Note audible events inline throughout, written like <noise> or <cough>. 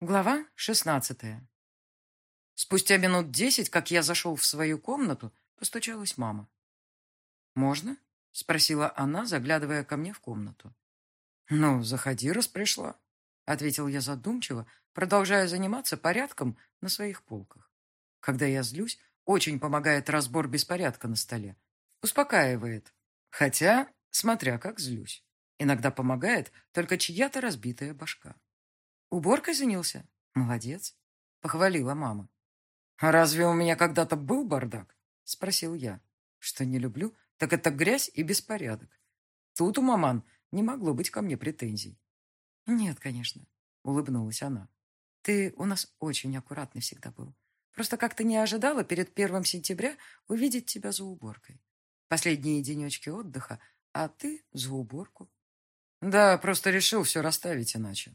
Глава шестнадцатая. Спустя минут десять, как я зашел в свою комнату, постучалась мама. «Можно?» — спросила она, заглядывая ко мне в комнату. «Ну, заходи, раз пришла», — ответил я задумчиво, продолжая заниматься порядком на своих полках. Когда я злюсь, очень помогает разбор беспорядка на столе. Успокаивает. Хотя, смотря как злюсь. Иногда помогает только чья-то разбитая башка. Уборкой занялся? Молодец. Похвалила мама. А разве у меня когда-то был бардак? Спросил я. Что не люблю, так это грязь и беспорядок. Тут у маман не могло быть ко мне претензий. Нет, конечно, улыбнулась она. Ты у нас очень аккуратный всегда был. Просто как-то не ожидала перед первым сентября увидеть тебя за уборкой. Последние денечки отдыха, а ты за уборку. Да, просто решил все расставить иначе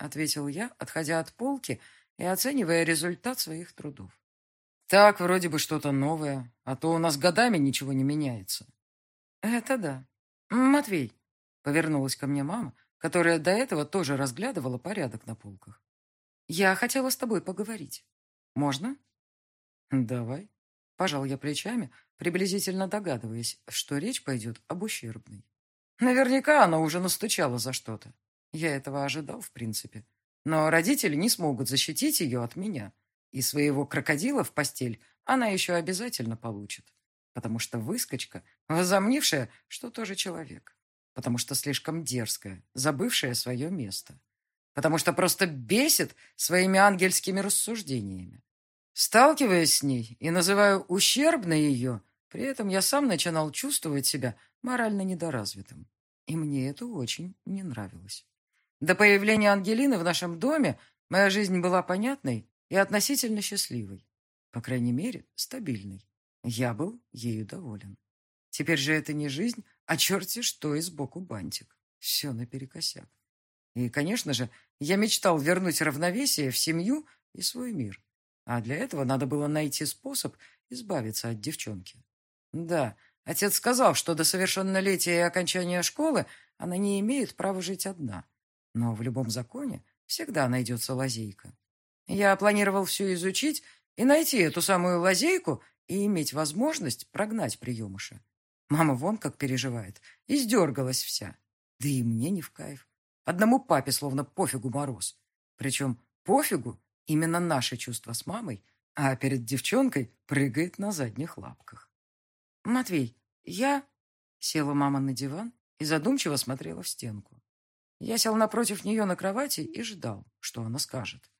ответил я, отходя от полки и оценивая результат своих трудов. Так, вроде бы что-то новое, а то у нас годами ничего не меняется. Это да. Матвей, повернулась ко мне мама, которая до этого тоже разглядывала порядок на полках. Я хотела с тобой поговорить. Можно? Давай. Пожал я плечами, приблизительно догадываясь, что речь пойдет об ущербной. Наверняка она уже настучала за что-то. Я этого ожидал, в принципе. Но родители не смогут защитить ее от меня. И своего крокодила в постель она еще обязательно получит. Потому что выскочка, возомнившая, что тоже человек. Потому что слишком дерзкая, забывшая свое место. Потому что просто бесит своими ангельскими рассуждениями. Сталкиваясь с ней и называя ущербной ее, при этом я сам начинал чувствовать себя морально недоразвитым. И мне это очень не нравилось. До появления Ангелины в нашем доме моя жизнь была понятной и относительно счастливой. По крайней мере, стабильной. Я был ею доволен. Теперь же это не жизнь, а черти что и сбоку бантик. Все наперекосяк. И, конечно же, я мечтал вернуть равновесие в семью и свой мир. А для этого надо было найти способ избавиться от девчонки. Да, отец сказал, что до совершеннолетия и окончания школы она не имеет права жить одна. Но в любом законе всегда найдется лазейка. Я планировал все изучить и найти эту самую лазейку и иметь возможность прогнать приемыша. Мама вон как переживает. Издергалась вся. Да и мне не в кайф. Одному папе словно пофигу мороз. Причем пофигу именно наши чувства с мамой, а перед девчонкой прыгает на задних лапках. «Матвей, я...» Села мама на диван и задумчиво смотрела в стенку. Я сел напротив нее на кровати и ждал, что она скажет.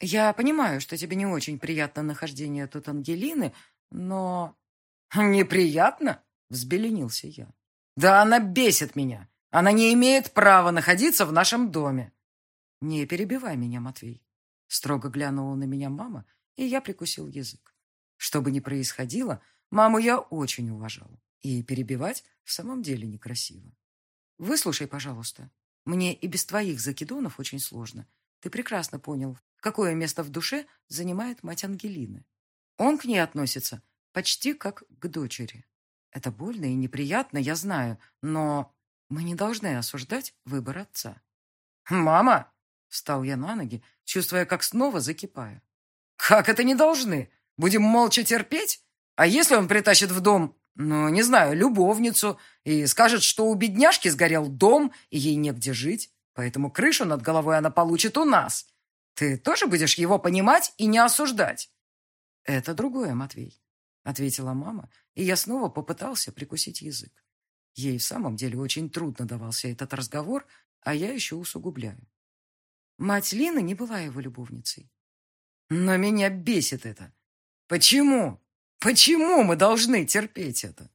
«Я понимаю, что тебе не очень приятно нахождение тут Ангелины, но...» <laughs> «Неприятно?» — взбеленился я. «Да она бесит меня! Она не имеет права находиться в нашем доме!» «Не перебивай меня, Матвей!» Строго глянула на меня мама, и я прикусил язык. Что бы ни происходило, маму я очень уважал, и перебивать в самом деле некрасиво. «Выслушай, пожалуйста», мне и без твоих закидонов очень сложно. Ты прекрасно понял, какое место в душе занимает мать Ангелины. Он к ней относится почти как к дочери. Это больно и неприятно, я знаю, но мы не должны осуждать выбор отца. «Мама!» — встал я на ноги, чувствуя, как снова закипаю. «Как это не должны? Будем молча терпеть? А если он притащит в дом ну, не знаю, любовницу, и скажет, что у бедняжки сгорел дом, и ей негде жить, поэтому крышу над головой она получит у нас. Ты тоже будешь его понимать и не осуждать?» «Это другое, Матвей», — ответила мама, и я снова попытался прикусить язык. Ей в самом деле очень трудно давался этот разговор, а я еще усугубляю. Мать Лины не была его любовницей. Но меня бесит это. Почему? Почему мы должны терпеть это?